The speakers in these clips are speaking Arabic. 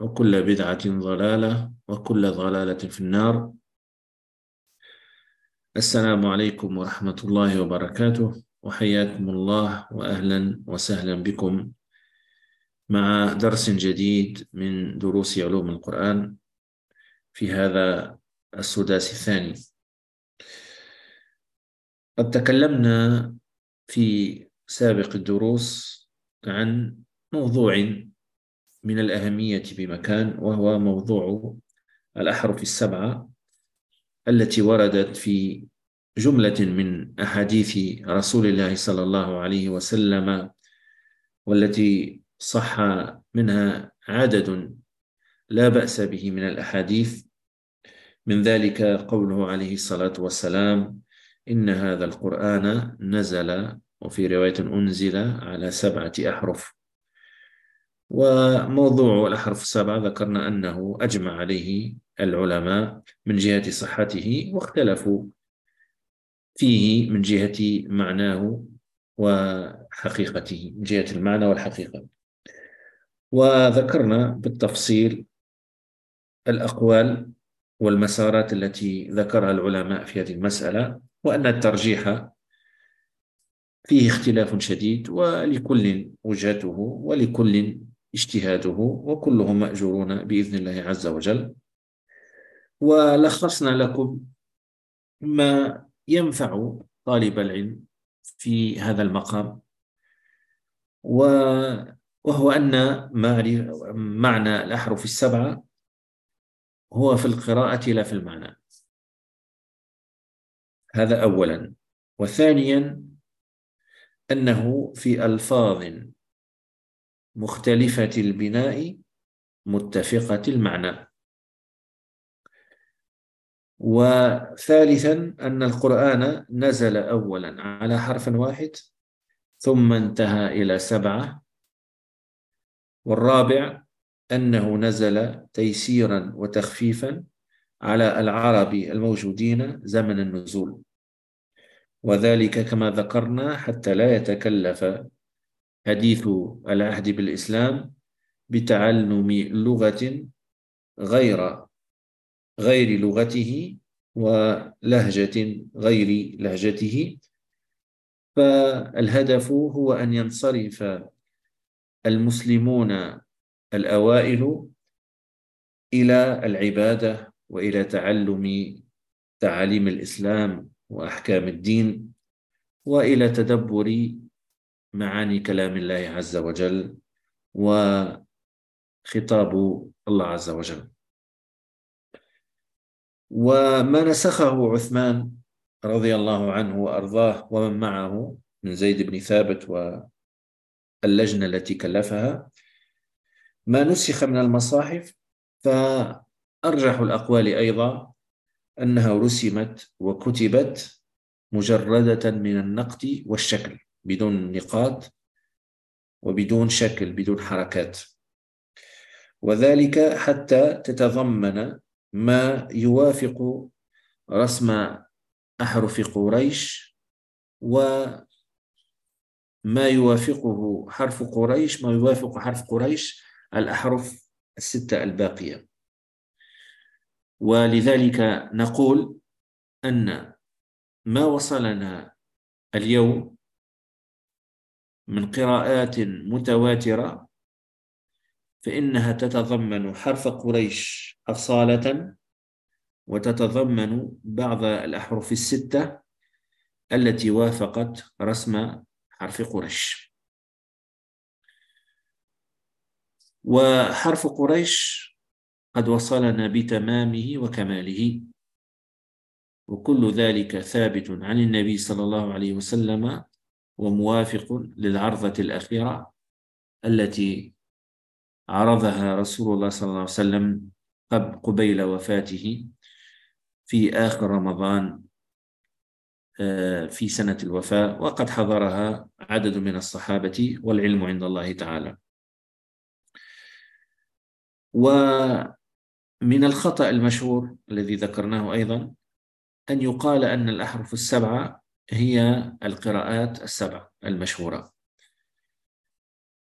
وكل بدعة ضلالة وكل ضلالة في النار. السلام عليكم ورحمة الله وبركاته. وحياكم الله وأهلا وسهلا بكم مع درس جديد من دروس علوم القرآن في هذا السداس الثاني. قد تكلمنا في سابق الدروس عن موضوع من الأهمية بمكان وهو موضوع الأحرف السبعة التي وردت في جملة من أحاديث رسول الله صلى الله عليه وسلم والتي صح منها عدد لا بأس به من الأحاديث. من ذلك قوله عليه الصلاة والسلام إن هذا القرآن نزل وفي رواية أنزل على سبعة أحرف. وموضوع الأحرف السبعة ذكرنا أنه أجمع عليه العلماء من جهة صحته واختلفوا فيه من جهة معناه وحقيقته من جهة المعنى والحقيقة. وذكرنا بالتفصيل الأقوال والمسارات التي ذكرها العلماء في هذه المسألة وأن الترجيح فيه اختلاف شديد ولكل وجهته ولكل اجتهاده وكلهم مأجورون بإذن الله عز وجل. ولخصنا لكم ما ينفع طالب العلم في هذا المقام وهو أن معنى الأحرف السبعة هو في القراءة لا في المعنى. هذا أولا. وثانيا أنه في ألفاظ مختلفة البناء متفقة المعنى. وثالثا أن القرآن نزل أولا على حرف واحد ثم انتهى إلى سبعة. والرابع أنه نزل تيسيرا وتخفيفا على العرب الموجودين زمن النزول. وذلك كما ذكرنا حتى لا يتكلف حديث العهد بالإسلام بتعلم لغة غير غير لغته ولهجة غير لهجته. فالهدف هو أن ينصرف المسلمون الأوائل إلى العبادة وإلى تعلم تعاليم الإسلام وأحكام الدين وإلى تدبر معاني كلام الله عز وجل وخطاب الله عز وجل. وما نسخه عثمان رضي الله عنه وأرضاه ومن معه من زيد بن ثابت واللجنة التي كلفها ما نسخ من المصاحف فأرجح الأقوال أيضا أنها رسمت وكتبت مجردة من النقد والشكل. بدون نقاط وبدون شكل بدون حركات وذلك حتى تتضمن ما يوافق رسم أحرف قريش وما يوافقه حرف قريش ما يوافق حرف قريش الأحرف الستة الباقية. ولذلك نقول أن ما وصلنا اليوم من قراءات متواترة فإنها تتضمن حرف قريش أصالة وتتضمن بعض الأحرف الستة التي وافقت رسم حرف قريش. وحرف قريش قد وصلنا بتمامه وكماله. وكل ذلك ثابت عن النبي صلى الله عليه وسلم وموافق للعرضة الأخيرة التي عرضها رسول الله صلى الله عليه وسلم قبيل وفاته في آخر رمضان آه، في سنة الوفاة. وقد حضرها عدد من الصحابة والعلم عند الله تعالى. ومن الخطأ المشهور الذي ذكرناه أيضا أن يقال أن الأحرف السبعة هي القراءات السبع المشهورة.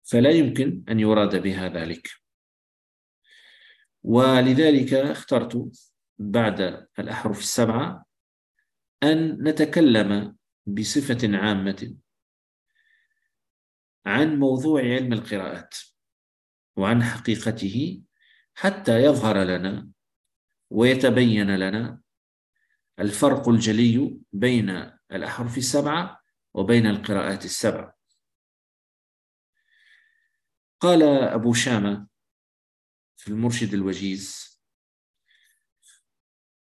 فلا يمكن أن يراد بها ذلك. ولذلك اخترت بعد الأحرف السبعة أن نتكلم بصفة عامة عن موضوع علم القراءات وعن حقيقته حتى يظهر لنا ويتبين لنا الفرق الجلي بين الأحرف السبعة وبين القراءات السبعة. قال أبو شامة في المرشد الوجيز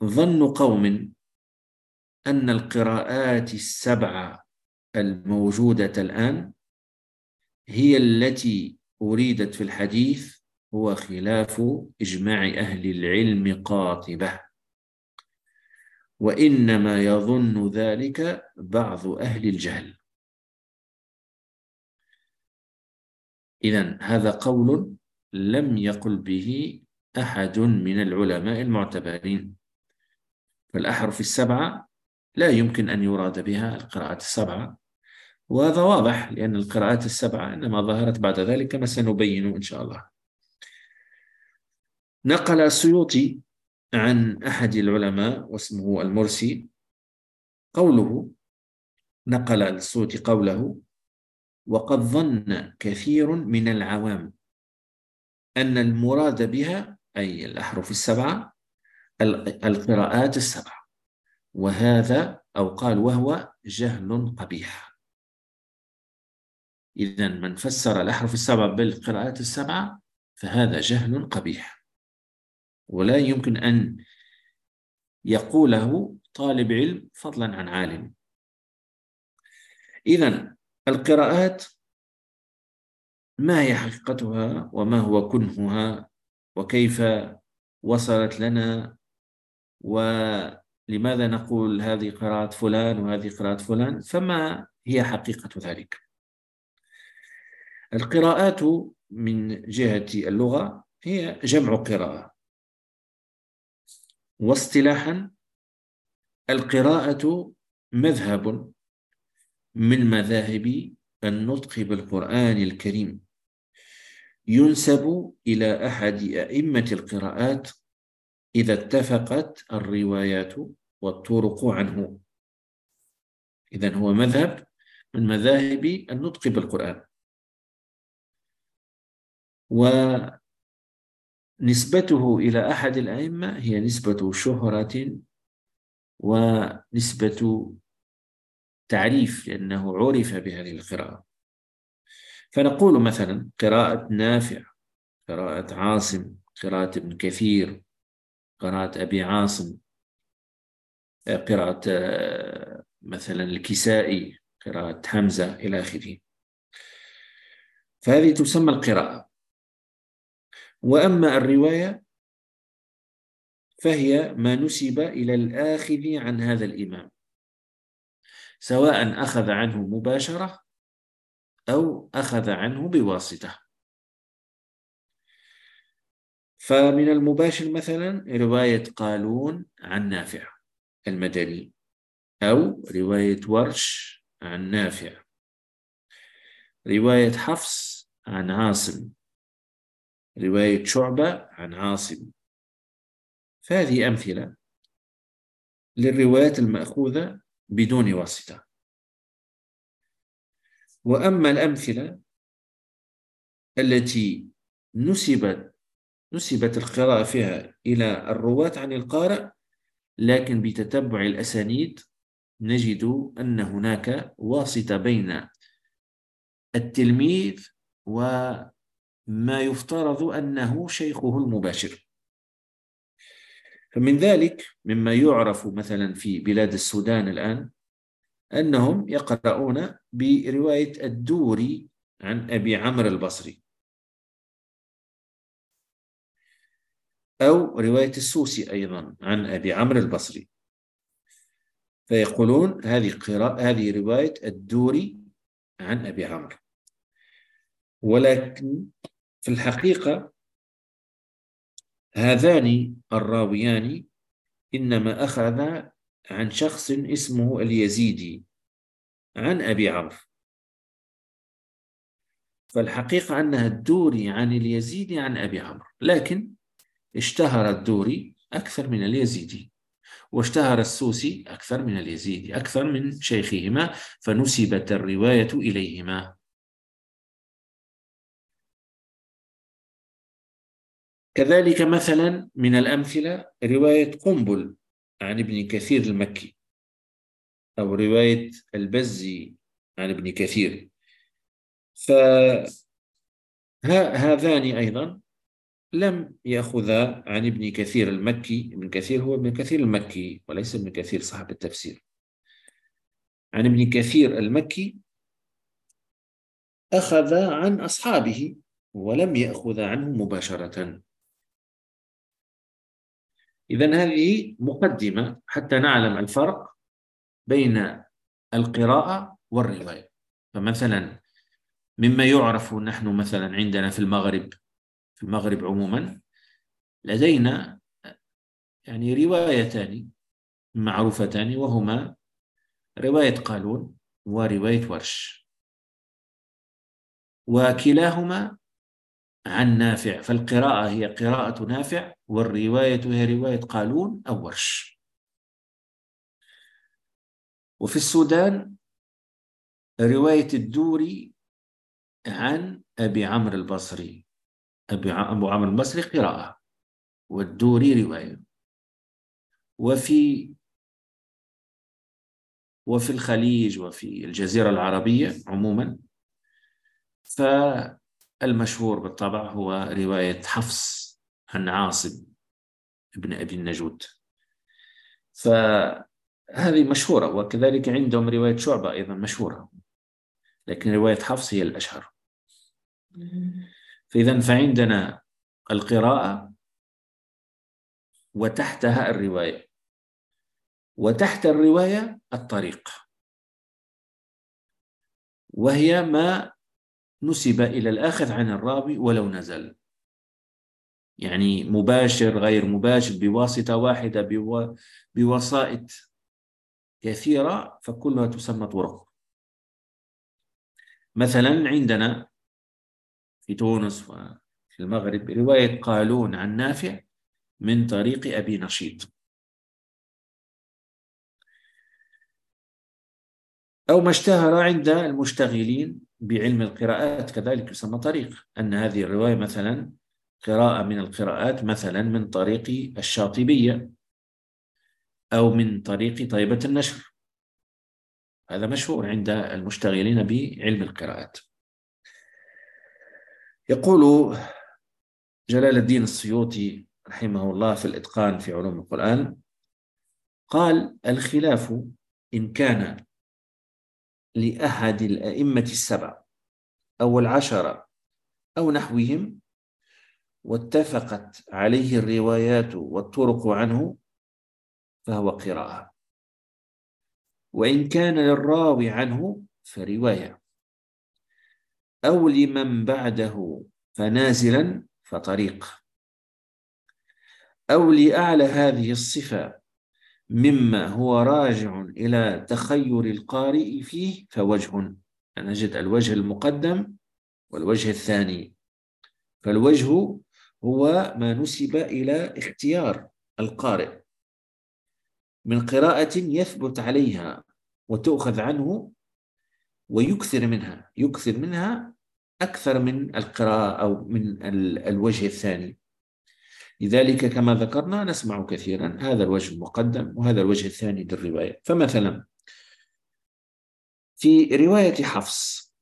ظن قوم أن القراءات السبعة الموجودة الآن هي التي أريدت في الحديث هو خلاف إجماع أهل العلم قاطبة. وإنما يظن ذلك بعض أهل الجهل. إذا هذا قول لم يقل به أحد من العلماء المعتبرين. فالأحرف السبعة لا يمكن أن يراد بها القراءات السبعة. وهذا واضح لأن القراءات السبعة إنما ظهرت بعد ذلك كما سنبين إن شاء الله. نقل السيوطي عن أحد العلماء واسمه المرسي. قوله نقل الصوت قوله وقد ظن كثير من العوام أن المراد بها أي الأحرف السبعة القراءات السبعة. وهذا أو قال وهو جهل قبيح. إذا من فسر الأحرف السبعة بالقراءات السبعة فهذا جهل قبيح. ولا يمكن أن يقوله طالب علم فضلا عن عالم. إذا القراءات ما هي حقيقتها وما هو كنهها وكيف وصلت لنا ولماذا نقول هذه قراءة فلان وهذه قراءة فلان فما هي حقيقة ذلك؟ القراءات من جهة اللغة هي جمع قراءة. واصطلاحا القراءة مذهب من مذاهب النطق بالقرآن الكريم. ينسب إلى أحد أئمة القراءات إذا اتفقت الروايات والطرق عنه. إذا هو مذهب من مذاهب النطق بالقرآن. و نسبته إلى أحد الأئمة هي نسبة شهرة ونسبة تعريف لأنه عرف بهذه القراءة. فنقول مثلا قراءة نافع قراءة عاصم قراءة ابن كثير قراءة أبي عاصم آه، قراءة آه، مثلا الكسائي قراءة حمزة إلى آخره. فهذه تسمى القراءة. وأما الرواية فهي ما نسب إلى الآخذ عن هذا الإمام سواء أخذ عنه مباشرة أو أخذ عنه بواسطة. فمن المباشر مثلا رواية قالون عن نافع المدني أو رواية ورش عن نافع. رواية حفص عن عاصم. رواية شعبة عن عاصم. فهذه أمثلة للروايات المأخوذة بدون واسطة. وأما الأمثلة التي نسبت نسبت القراءة فيها إلى الرواة عن القارئ لكن بتتبع الأسانيد نجد أن هناك واسطة بين التلميذ و ما يفترض أنه شيخه المباشر. فمن ذلك مما يعرف مثلا في بلاد السودان الآن أنهم يقرؤون برواية الدوري عن أبي عمرو البصري أو رواية السوسي أيضا عن أبي عمرو البصري. فيقولون هذه قراءة هذه رواية الدوري عن أبي عمرو. ولكن في الحقيقة هذان الراويان إنما أخذ عن شخص اسمه اليزيدي عن أبي عرف فالحقيقة أنها الدوري عن اليزيدي عن أبي عمرو لكن اشتهر الدوري أكثر من اليزيدي واشتهر السوسي أكثر من اليزيدي أكثر من شيخهما فنسبت الرواية إليهما. كذلك مثلا من الأمثلة رواية قنبل عن ابن كثير المكي أو رواية البزي عن ابن كثير. فهذان أيضا لم يأخذا عن ابن كثير المكي. ابن كثير هو ابن كثير المكي وليس ابن كثير صاحب التفسير. عن ابن كثير المكي أخذ عن أصحابه ولم يأخذ عنه مباشرة. إذا هذه مقدمة حتى نعلم الفرق بين القراءة والرواية. فمثلا مما يعرف نحن مثلا عندنا في المغرب في المغرب عموما لدينا يعني روايتان معروفتان وهما رواية قالون ورواية ورش. وكلاهما عن نافع فالقراءة هي قراءة نافع والرواية هي رواية قالون أو ورش. وفي السودان رواية الدوري عن أبي عمرو البصري. أبي أبو عمرو البصري قراءة. والدوري رواية. وفي وفي الخليج وفي الجزيرة العربية عموما. فالمشهور بالطبع هو رواية حفص. بن عاصم أبي النجود. فهذه مشهورة وكذلك عندهم رواية شعبة أيضا مشهورة لكن رواية حفص هي الأشهر. فإذا فعندنا القراءة وتحتها الرواية. وتحت الرواية الطريق. وهي ما نسب إلى الآخذ عن الراوي ولو نزل. يعني مباشر غير مباشر بواسطة واحدة بوسائط كثيرة فكلها تسمى طرق. مثلا عندنا في تونس وفي المغرب رواية قالون عن نافع من طريق أبي نشيط. أو ما اشتهر عند المشتغلين بعلم القراءات كذلك يسمى طريق. أن هذه الرواية مثلا قراءة من القراءات مثلا من طريق الشاطبية أو من طريق طيبة النشر. هذا مشهور عند المشتغلين بعلم القراءات. يقول جلال الدين السيوطي رحمه الله في الإتقان في علوم القرآن قال الخلاف إن كان لأحد الأئمة السبع أو العشرة أو نحوهم واتفقت عليه الروايات والطرق عنه فهو قراءة. وإن كان للراوي عنه فرواية. أو لمن بعده فنازلا فطريق. أو لأعلى هذه الصفة مما هو راجع إلى تخير القارئ فيه فوجه. نجد الوجه المقدم والوجه الثاني. فالوجه هو ما نسب إلى اختيار القارئ. من قراءة يثبت عليها وتؤخذ عنه ويكثر منها يكثر منها أكثر من القراءة أو من الوجه الثاني. لذلك كما ذكرنا نسمع كثيرا هذا الوجه المقدم وهذا الوجه الثاني للرواية. فمثلا في رواية حفص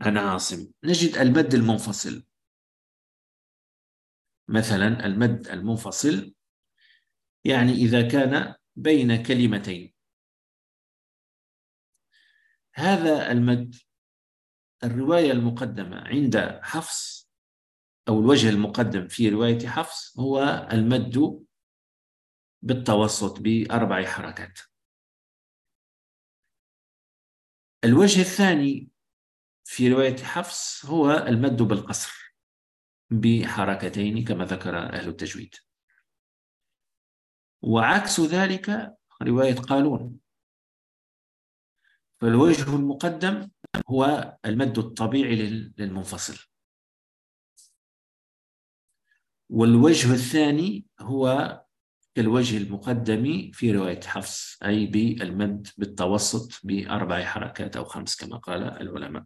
عن عاصم نجد المد المنفصل. مثلا المد المنفصل يعني إذا كان بين كلمتين. هذا المد الرواية المقدمة عند حفص أو الوجه المقدم في رواية حفص هو المد بالتوسط بأربع حركات. الوجه الثاني في رواية حفص هو المد بالقصر. بحركتين كما ذكر أهل التجويد. وعكس ذلك رواية قالون. فالوجه المقدم هو المد الطبيعي للمنفصل. والوجه الثاني هو كالوجه المقدم في رواية حفص أي بالمد بالتوسط بأربع حركات أو خمس كما قال العلماء.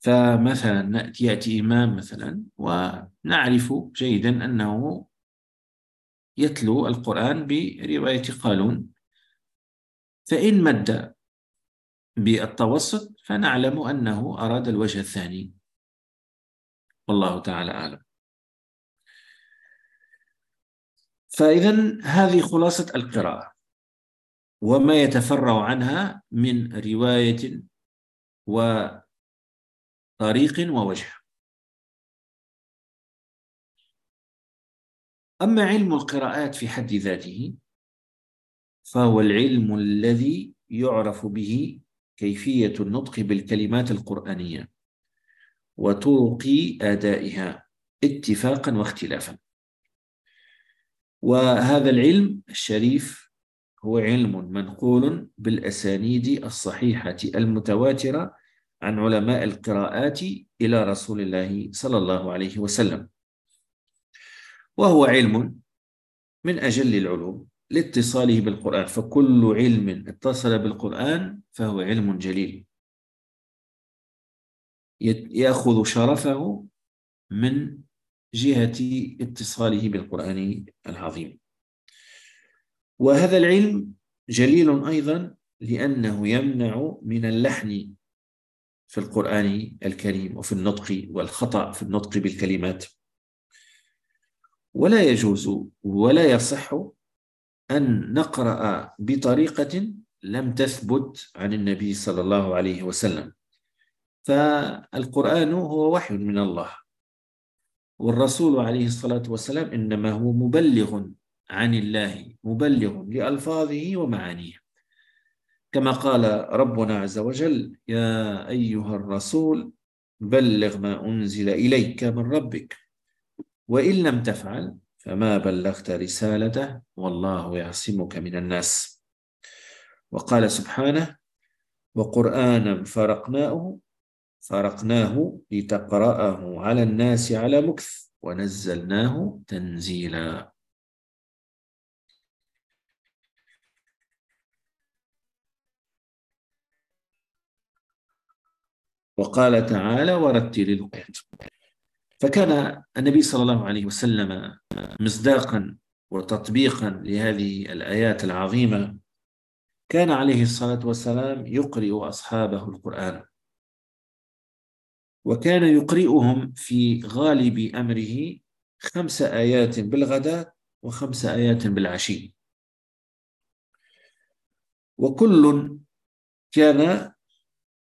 فمثلا يأتي إمام مثلا ونعرف جيدا أنه يتلو القرآن برواية قالون فإن مد بالتوسط فنعلم أنه أراد الوجه الثاني. والله تعالى أعلم. فإذا هذه خلاصة القراءة وما يتفرع عنها من رواية و طريق ووجه. أما علم القراءات في حد ذاته فهو العلم الذي يعرف به كيفية النطق بالكلمات القرآنية وطرق أدائها اتفاقا واختلافا. وهذا العلم الشريف هو علم منقول بالأسانيد الصحيحة المتواترة عن علماء القراءات إلى رسول الله صلى الله عليه وسلم. وهو علم من أجل العلوم لاتصاله بالقرآن. فكل علم اتصل بالقرآن فهو علم جليل. يأخذ شرفه من جهة اتصاله بالقرآن العظيم. وهذا العلم جليل أيضا لأنه يمنع من اللحن في القرآن الكريم وفي النطق والخطأ في النطق بالكلمات. ولا يجوز ولا يصح أن نقرأ بطريقة لم تثبت عن النبي صلى الله عليه وسلم. فالقرآن هو وحي من الله. والرسول عليه الصلاة والسلام إنما هو مبلغ عن الله مبلغ لألفاظه ومعانيه. كما قال ربنا عز وجل يا أيها الرسول بلغ ما أنزل إليك من ربك. وإن لم تفعل فما بلغت رسالته والله يعصمك من الناس. وقال سبحانه وقرآنا فرقناه فرقناه لتقرأه على الناس على مكث ونزلناه تنزيلا. وقال تعالى ورتل القرآن فكان النبي صلى الله عليه وسلم مصداقا وتطبيقا لهذه الآيات العظيمة كان عليه الصلاة والسلام يقرئ أصحابه القرآن. وكان يقرئهم في غالب أمره خمس آيات بالغداء وخمس آيات بالعشي. وكل كان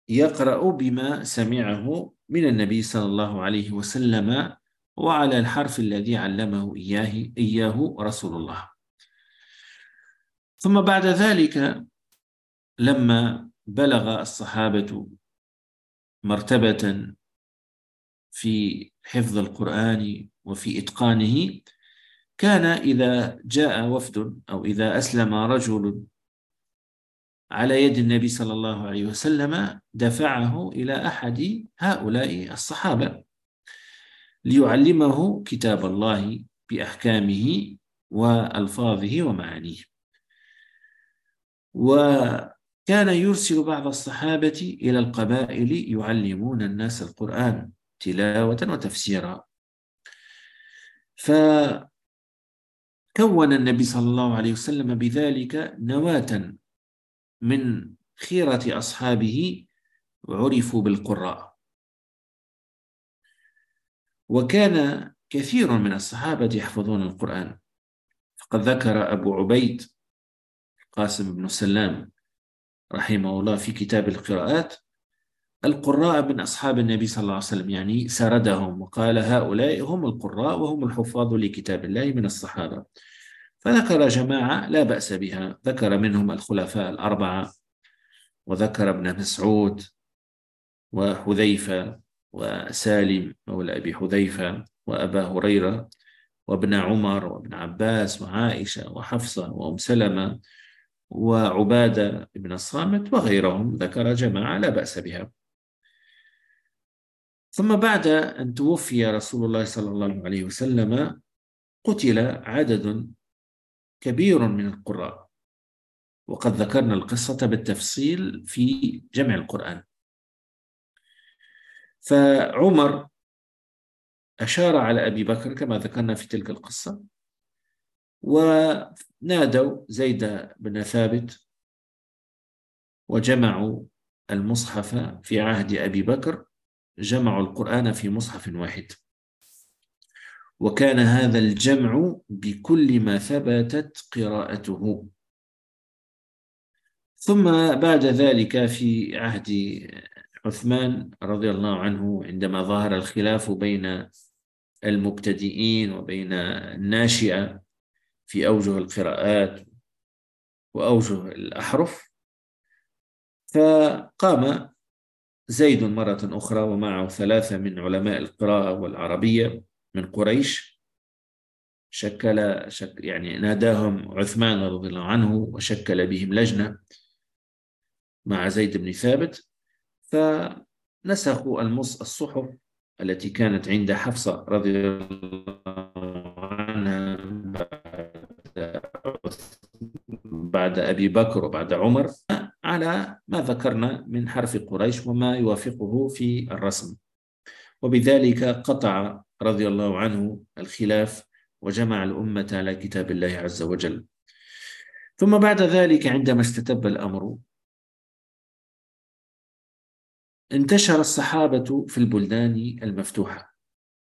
يقرأ بما سمعه من النبي صلى الله عليه وسلم وعلى الحرف الذي علمه إياه, إياه رسول الله. ثم بعد ذلك لما بلغ الصحابة مرتبة في حفظ القرآن وفي إتقانه كان إذا جاء وفد أو إذا أسلم رجل على يد النبي صلى الله عليه وسلم دفعه إلى أحد هؤلاء الصحابة ليعلمه كتاب الله بأحكامه وألفاظه ومعانيه. وكان يرسل بعض الصحابة إلى القبائل يعلمون الناس القرآن تلاوة وتفسيرا. فكون النبي صلى الله عليه وسلم بذلك نواة من خيرة أصحابه عرفوا بالقراء. وكان كثير من الصحابة يحفظون القرآن. فقد ذكر أبو عبيد قاسم بن سلام رحمه الله في كتاب القراءات القراء من أصحاب النبي صلى الله عليه وسلم يعني سردهم وقال هؤلاء هم القراء وهم الحفاظ لكتاب الله من الصحابة. فذكر جماعة لا بأس بها. ذكر منهم الخلفاء الأربعة وذكر ابن مسعود وحذيفة وسالم مولى أبي حذيفة وأبا هريرة وابن عمر وابن عباس وعائشة وحفصة وأم سلمة وعبادة بن الصامت وغيرهم. ذكر جماعة لا بأس بها. ثم بعد أن توفي رسول الله صلى الله عليه وسلم قتل عدد كبير من القراء. وقد ذكرنا القصة بالتفصيل في جمع القرآن. فعمر أشار على أبي بكر كما ذكرنا في تلك القصة ونادوا زيد بن ثابت وجمعوا المصحف في عهد أبي بكر جمعوا القرآن في مصحف واحد. وكان هذا الجمع بكل ما ثبتت قراءته. ثم بعد ذلك في عهد عثمان رضي الله عنه عندما ظهر الخلاف بين المبتدئين وبين الناشئة في أوجه القراءات وأوجه الأحرف فقام زيد مرة أخرى ومعه ثلاثة من علماء القراءة والعربية. من قريش شكل شك يعني ناداهم عثمان رضي الله عنه وشكل بهم لجنة مع زيد بن ثابت فنسخوا المص الصحف التي كانت عند حفصة رضي الله عنها بعد أبي بكر وبعد عمر على ما ذكرنا من حرف قريش وما يوافقه في الرسم. وبذلك قطع رضي الله عنه الخلاف وجمع الأمة على كتاب الله عز وجل. ثم بعد ذلك عندما استتب الأمر انتشر الصحابة في البلدان المفتوحة.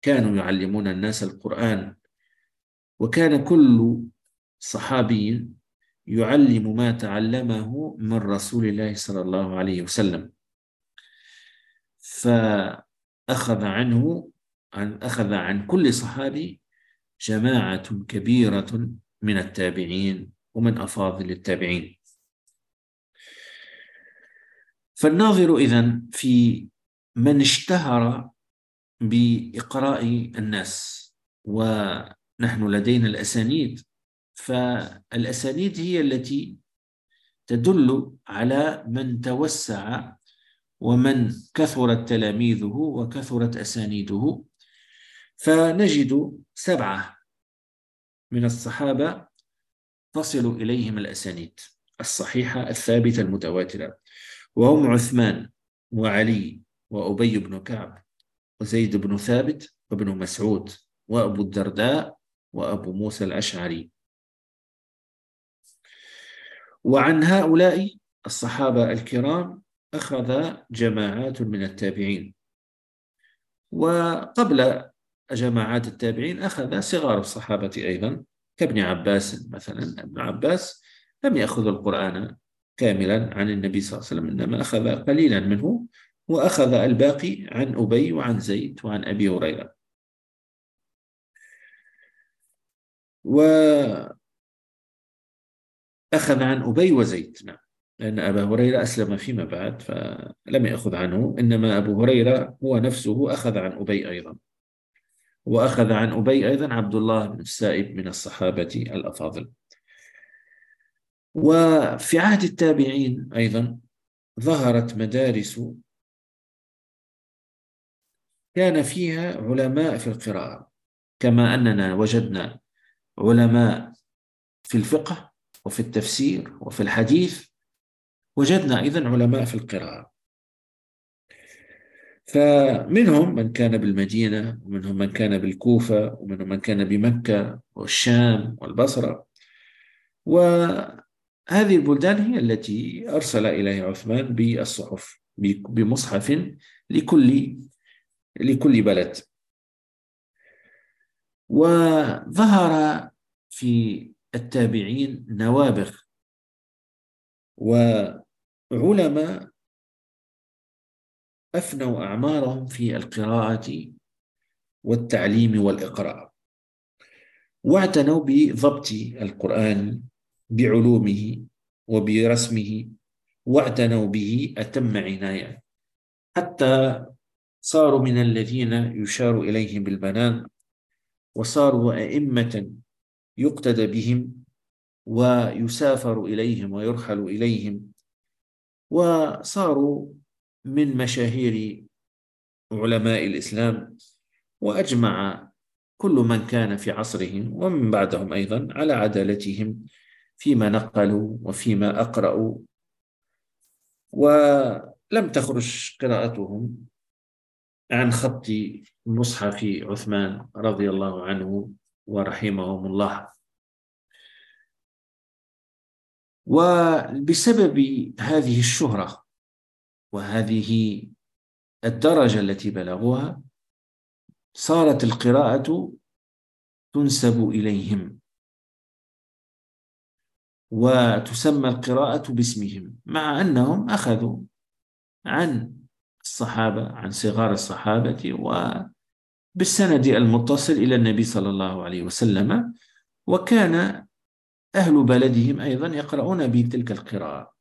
كانوا يعلمون الناس القرآن وكان كل صحابي يعلم ما تعلمه من رسول الله صلى الله عليه وسلم. فأخذ عنه عن أخذ عن كل صحابي جماعة كبيرة من التابعين ومن أفاضل التابعين. فالناظر إذن في من اشتهر بإقراء الناس ونحن لدينا الأسانيد فالأسانيد هي التي تدل على من توسع ومن كثرت تلاميذه وكثرت أسانيده. فنجد سبعة من الصحابة تصل إليهم الأسانيد الصحيحة الثابتة المتواترة وهم عثمان وعلي وأبي بن كعب وزيد بن ثابت وابن مسعود وأبو الدرداء وأبو موسى الأشعري. وعن هؤلاء الصحابة الكرام أخذ جماعات من التابعين. وقبل جماعات التابعين أخذ صغار الصحابة أيضا كابن عباس مثلا ابن عباس لم يأخذ القرآن كاملا عن النبي صلى الله عليه وسلم إنما أخذ قليلا منه وأخذ الباقي عن أبي وعن زيد وعن أبي هريرة. وأخذ عن أبي وزيد نعم لأن أبا هريرة أسلم فيما بعد فلم يأخذ عنه إنما أبو هريرة هو نفسه أخذ عن أبي أيضا. وأخذ عن أبي أيضا عبد الله بن السائب من الصحابة الأفاضل. وفي عهد التابعين أيضا ظهرت مدارس كان فيها علماء في القراءة. كما أننا وجدنا علماء في الفقه وفي التفسير وفي الحديث وجدنا أيضا علماء في القراءة. فمنهم من كان بالمدينة ومنهم من كان بالكوفة ومنهم من كان بمكة والشام والبصرة. وهذه البلدان هي التي أرسل إليها عثمان بالصحف بمصحف لكل لكل بلد. وظهر في التابعين نوابغ وعلماء أفنوا أعمارهم في القراءة والتعليم والإقراء. واعتنوا بضبط القرآن بعلومه وبرسمه واعتنوا به أتم عناية. حتى صاروا من الذين يشار إليهم بالبنان وصاروا أئمة يقتدى بهم ويسافر إليهم ويرحل إليهم وصاروا من مشاهير علماء الإسلام وأجمع كل من كان في عصرهم ومن بعدهم أيضا على عدالتهم فيما نقلوا وفيما أقرأوا. ولم تخرج قراءتهم عن خط مصحف عثمان رضي الله عنه ورحمهم الله. وبسبب هذه الشهرة وهذه الدرجة التي بلغوها صارت القراءة تنسب إليهم وتسمى القراءة باسمهم مع أنهم أخذوا عن الصحابة عن صغار الصحابة وبالسند المتصل إلى النبي صلى الله عليه وسلم وكان أهل بلدهم أيضا يقرؤون بتلك القراءة.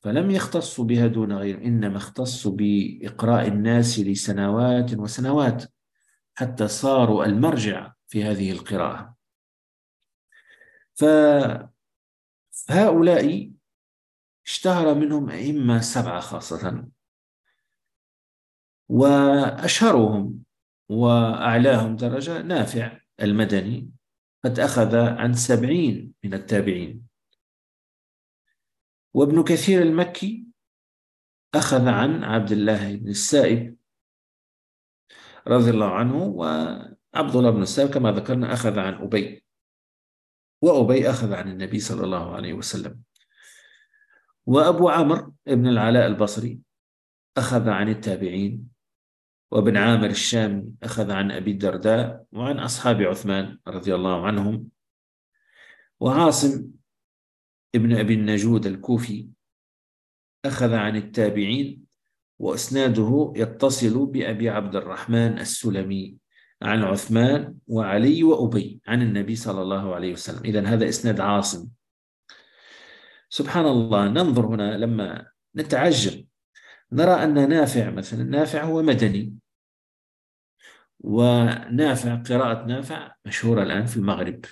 فلم يختصوا بها دون غير إنما اختصوا بإقراء الناس لسنوات وسنوات حتى صاروا المرجع في هذه القراءة. فهؤلاء اشتهر منهم أئمة سبعة خاصة. وأشهرهم وأعلاهم درجة نافع المدني قد أخذ عن سبعين من التابعين. وابن كثير المكي أخذ عن عبد الله بن السائب رضي الله عنه وعبد الله بن السائب كما ذكرنا أخذ عن أبي وأبي أخذ عن النبي صلى الله عليه وسلم. وأبو عمر بن العلاء البصري أخذ عن التابعين وابن عامر الشامي أخذ عن أبي الدرداء وعن أصحاب عثمان رضي الله عنهم. وعاصم ابن أبي النجود الكوفي أخذ عن التابعين وإسناده يتصل بأبي عبد الرحمن السلمي عن عثمان وعلي وأبي عن النبي صلى الله عليه وسلم. إذا هذا إسناد عاصم. سبحان الله ننظر هنا لما نتعجب. نرى أن نافع مثلا نافع هو مدني. ونافع قراءة نافع مشهورة الآن في المغرب.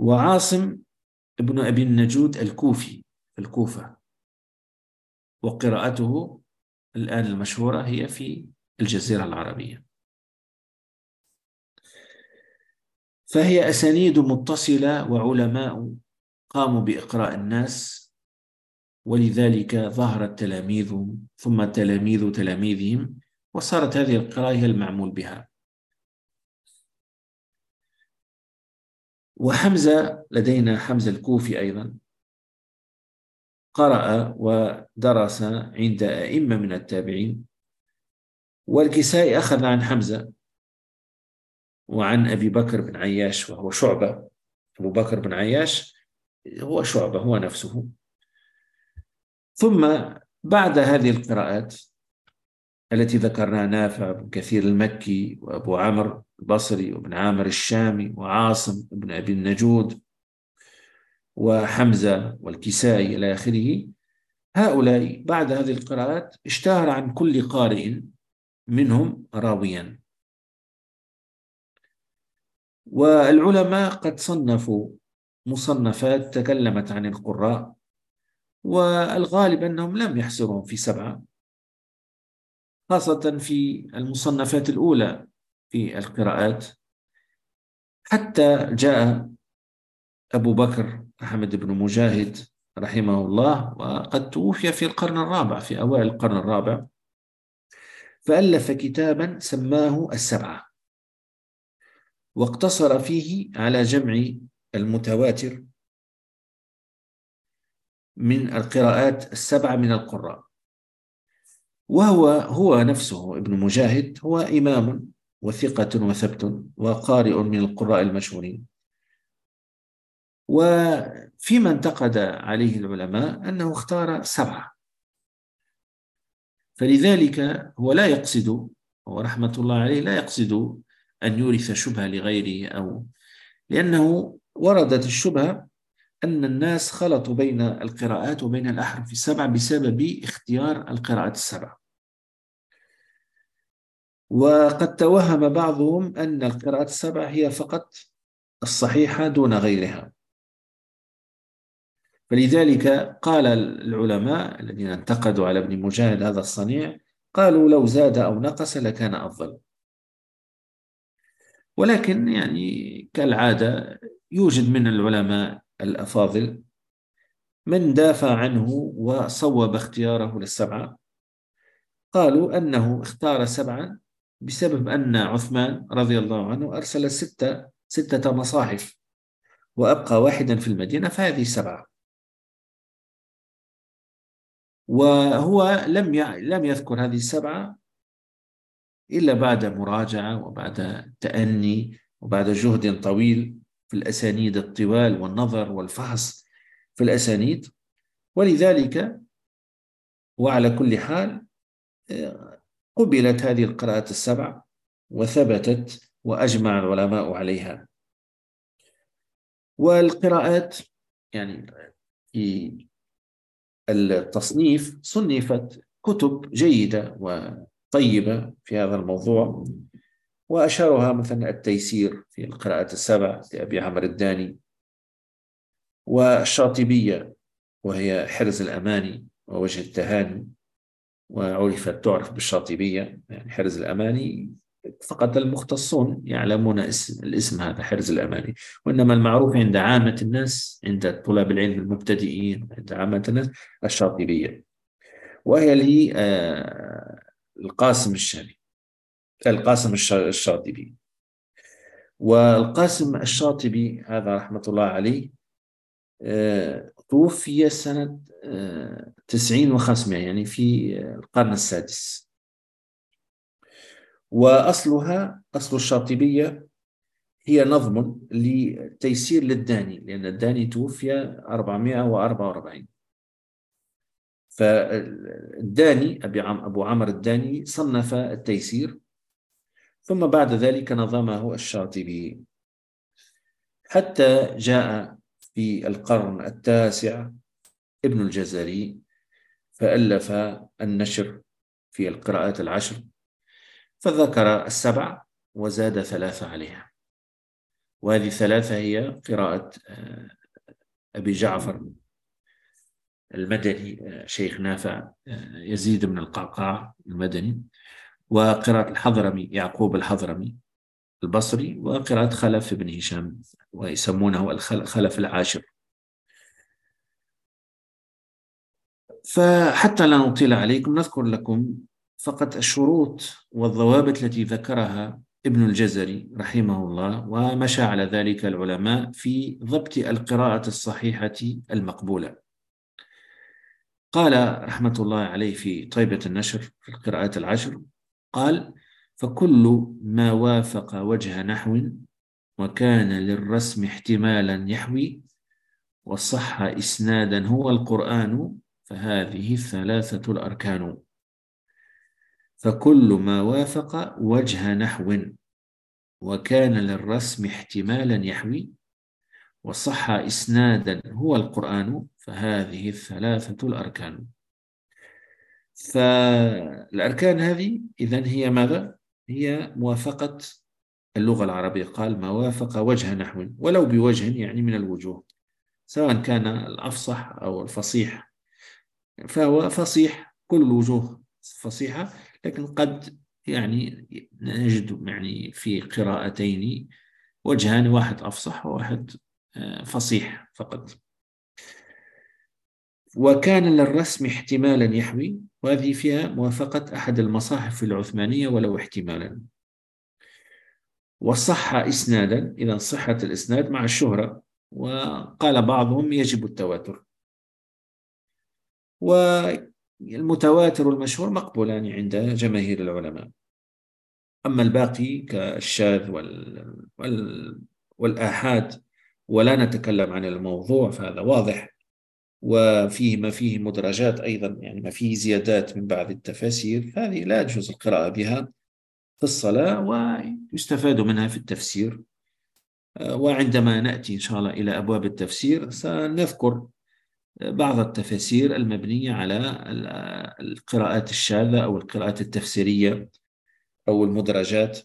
وعاصم ابن أبي النجود الكوفي الكوفة. وقراءته الآن المشهورة هي في الجزيرة العربية. فهي أسانيد متصلة وعلماء قاموا بإقراء الناس ولذلك ظهر التلاميذ ثم تلاميذ تلاميذهم وصارت هذه القراءة هي المعمول بها. وحمزة لدينا حمزة الكوفي أيضا. قرأ ودرس عند أئمة من التابعين. والكسائي أخذ عن حمزة وعن أبي بكر بن عياش وهو شعبة. أبو بكر بن عياش هو شعبة هو نفسه. ثم بعد هذه القراءات التي ذكرنا نافع بن كثير المكي وأبو عمرو البصري وابن عامر الشامي وعاصم بن أبي النجود وحمزة والكسائي إلى آخره. هؤلاء بعد هذه القراءات اشتهر عن كل قارئ منهم راويا. والعلماء قد صنفوا مصنفات تكلمت عن القراء والغالب أنهم لم يحصرهم في سبعة. خاصة في المصنفات الأولى في القراءات حتى جاء أبو بكر أحمد بن مجاهد رحمه الله وقد توفي في القرن الرابع في أوائل القرن الرابع فألف كتابا سماه السبعة واقتصر فيه على جمع المتواتر من القراءات السبعة من القراء. وهو هو نفسه ابن مجاهد هو إمام وثقة وثبت وقارئ من القراء المشهورين. وفيما انتقد عليه العلماء أنه اختار سبعة. فلذلك هو لا يقصد ورحمة الله عليه لا يقصد أن يورث شبهة لغيره أو لأنه وردت الشبهة أن الناس خلطوا بين القراءات وبين الأحرف السبع بسبب اختيار القراءات السبع وقد توهم بعضهم أن القراءات السبع هي فقط الصحيحة دون غيرها. فلذلك قال العلماء الذين انتقدوا على ابن مجاهد هذا الصنيع قالوا لو زاد أو نقص لكان أفضل. ولكن يعني كالعادة يوجد من العلماء الأفاضل من دافع عنه وصوب اختياره للسبعة. قالوا أنه اختار سبعا بسبب أن عثمان رضي الله عنه أرسل ستة ستة مصاحف وأبقى واحدا في المدينة فهذه سبعة. وهو لم لم يذكر هذه السبعة إلا بعد مراجعة وبعد تأني وبعد جهد طويل في الأسانيد الطوال والنظر والفحص في الأسانيد. ولذلك وعلى كل حال آه، قبلت هذه القراءات السبع وثبتت وأجمع العلماء عليها. والقراءات يعني في التصنيف صنفت كتب جيدة وطيبة في هذا الموضوع وأشهرها مثلا التيسير في القراءات السبع لأبي عمر الداني والشاطبية وهي حرز الأماني ووجه التهاني. وعرفت تعرف بالشاطبية يعني حرز الأماني فقط المختصون يعلمون اسم الاسم هذا حرز الأماني. وإنما المعروف عند عامة الناس عند طلاب العلم المبتدئين عند عامة الناس الشاطبية. وهي لي آه، القاسم الشامي القاسم الشاطبي. والقاسم الشاطبي هذا رحمة الله عليه آه، توفي سنة آه، تسعين وخمسمائة يعني في آه، القرن السادس. وأصلها أصل الشاطبية هي نظم لتيسير للداني لأن الداني توفي 444 فالداني أبو عمر الداني صنف التيسير ثم بعد ذلك نظمه الشاطبي. حتى جاء في القرن التاسع ابن الجزري فألف النشر في القراءات العشر فذكر السبع وزاد ثلاثة عليها. وهذه الثلاثة هي قراءة آه، أبي جعفر المدني آه، شيخ نافع آه، يزيد بن القعقاع المدني وقراءة الحضرمي يعقوب الحضرمي. البصري وقراءة خلف بن هشام ويسمونه خلف العاشر. فحتى لا نطيل عليكم نذكر لكم فقط الشروط والضوابط التي ذكرها ابن الجزري رحمه الله ومشى على ذلك العلماء في ضبط القراءة الصحيحة المقبولة. قال رحمة الله عليه في طيبة النشر في القراءات العشر قال فكل ما وافق وجه نحو وكان للرسم احتمالا يحوي وصح إسنادا هو القرآن فهذه الثلاثة الأركان فكل ما وافق وجه نحو وكان للرسم احتمالا يحوي وصح إسنادا هو القرآن فهذه الثلاثة الأركان فالأركان هذه إذن هي ماذا؟ هي موافقة اللغة العربية. قال ما وافق وجه نحو ولو بوجه يعني من الوجوه سواء كان الأفصح أو الفصيح فهو فصيح كل الوجوه فصيحة لكن قد يعني نجد يعني في قراءتين وجهان واحد أفصح وواحد آه، فصيح فقط. وكان للرسم احتمالا يحوي وهذه فيها موافقة أحد المصاحف العثمانية ولو احتمالا. وصح إسنادا إذا صحة الإسناد مع الشهرة وقال بعضهم يجب التواتر. والمتواتر المشهور مقبولان عند جماهير العلماء. أما الباقي كالشاذ وال... وال... والآحاد ولا نتكلم عن الموضوع فهذا واضح. وفيه ما فيه مدرجات أيضا يعني ما فيه زيادات من بعض التفاسير هذه لا يجوز القراءة بها في الصلاة ويستفاد منها في التفسير. آه، وعندما نأتي إن شاء الله إلى أبواب التفسير سنذكر بعض التفاسير المبنية على القراءات الشاذة أو القراءات التفسيرية أو المدرجات.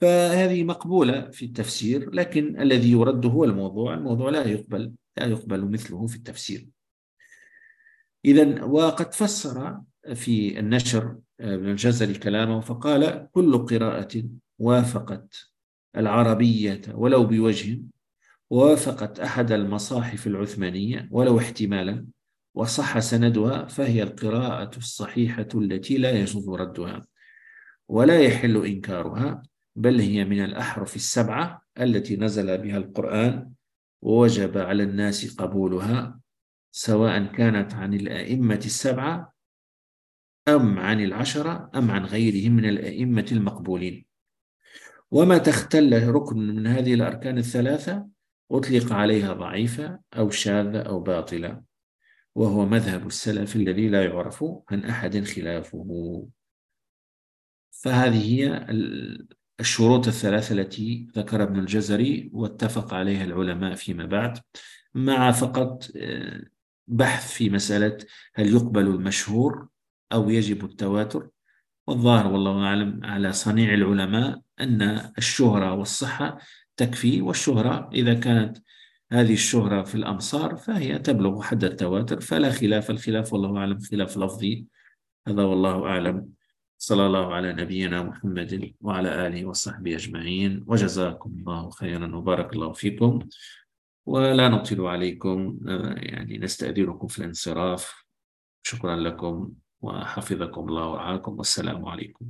فهذه مقبولة في التفسير لكن الذي يرد هو الموضوع الموضوع لا يقبل. لا يقبل مثله في التفسير. إذا وقد فسر في النشر آه، ابن الجزري كلامه فقال كل قراءة وافقت العربية ولو بوجه وافقت أحد المصاحف العثمانية ولو احتمالا وصح سندها فهي القراءة الصحيحة التي لا يجوز ردها ولا يحل إنكارها بل هي من الأحرف السبعة التي نزل بها القرآن ووجب على الناس قبولها سواء كانت عن الأئمة السبعة أم عن العشرة أم عن غيرهم من الأئمة المقبولين. وما تختل ركن من هذه الأركان الثلاثة أطلق عليها ضعيفة أو شاذة أو باطلة وهو مذهب السلف الذي لا يعرف عن أحد خلافه. فهذه هي الشروط الثلاثة التي ذكر ابن الجزري واتفق عليها العلماء فيما بعد مع فقط آه، بحث في مسألة هل يقبل المشهور أو يجب التواتر. والظاهر والله أعلم على صنيع العلماء أن الشهرة والصحة تكفي والشهرة إذا كانت هذه الشهرة في الأمصار فهي تبلغ حد التواتر فلا خلاف الخلاف والله أعلم خلاف لفظي. هذا والله أعلم. صلى الله على نبينا محمد وعلى آله وصحبه أجمعين. وجزاكم الله خيرا وبارك الله فيكم. ولا نطيل عليكم يعني نستأذنكم في الانصراف. شكرا لكم وحفظكم الله ورعاكم. والسلام عليكم.